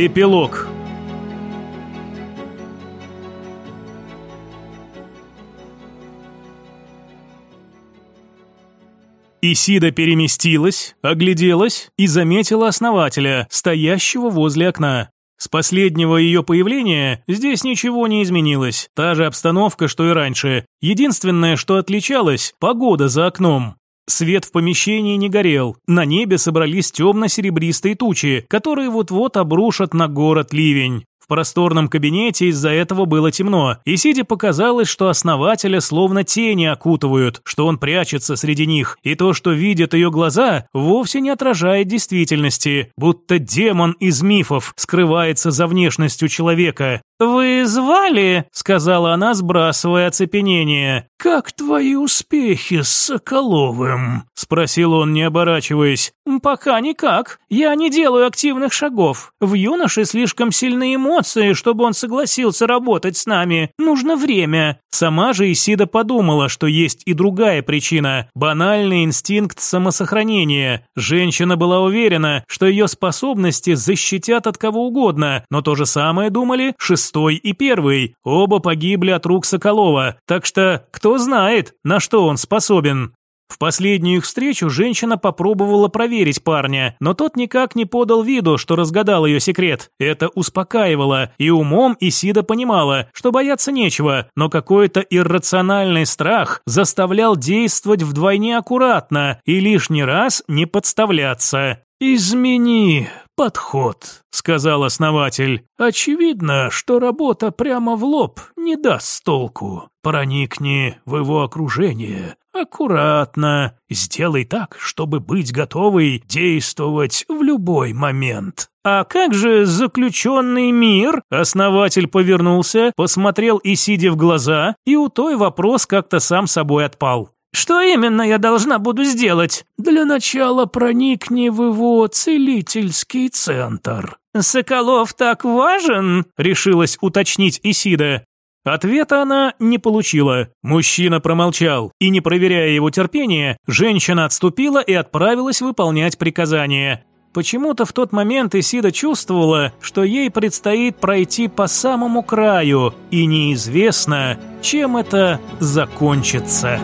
Эпилог Исида переместилась, огляделась и заметила основателя, стоящего возле окна. С последнего ее появления здесь ничего не изменилось, та же обстановка, что и раньше. Единственное, что отличалось – погода за окном. Свет в помещении не горел, на небе собрались темно-серебристые тучи, которые вот-вот обрушат на город ливень. В просторном кабинете из-за этого было темно, и Сиде показалось, что основателя словно тени окутывают, что он прячется среди них, и то, что видят ее глаза, вовсе не отражает действительности, будто демон из мифов скрывается за внешностью человека. «Вы звали?» – сказала она, сбрасывая оцепенение. «Как твои успехи с Соколовым?» – спросил он, не оборачиваясь. «Пока никак. Я не делаю активных шагов. В юноше слишком сильные эмоции, чтобы он согласился работать с нами. Нужно время». Сама же Исида подумала, что есть и другая причина – банальный инстинкт самосохранения. Женщина была уверена, что ее способности защитят от кого угодно, но то же самое думали шестые шестой и первый. Оба погибли от рук Соколова, так что кто знает, на что он способен. В последнюю их встречу женщина попробовала проверить парня, но тот никак не подал виду, что разгадал ее секрет. Это успокаивало, и умом Исида понимала, что бояться нечего, но какой-то иррациональный страх заставлял действовать вдвойне аккуратно и лишний раз не подставляться. «Измени подход», — сказал основатель. «Очевидно, что работа прямо в лоб не даст толку. Проникни в его окружение. Аккуратно. Сделай так, чтобы быть готовой действовать в любой момент». «А как же заключенный мир?» Основатель повернулся, посмотрел и сидя в глаза, и у той вопрос как-то сам собой отпал. Что именно я должна буду сделать? Для начала проникни в его целительский центр. Соколов так важен? Решилась уточнить Исида. Ответа она не получила. Мужчина промолчал, и не проверяя его терпения, женщина отступила и отправилась выполнять приказание. Почему-то в тот момент Исида чувствовала, что ей предстоит пройти по самому краю, и неизвестно, чем это закончится.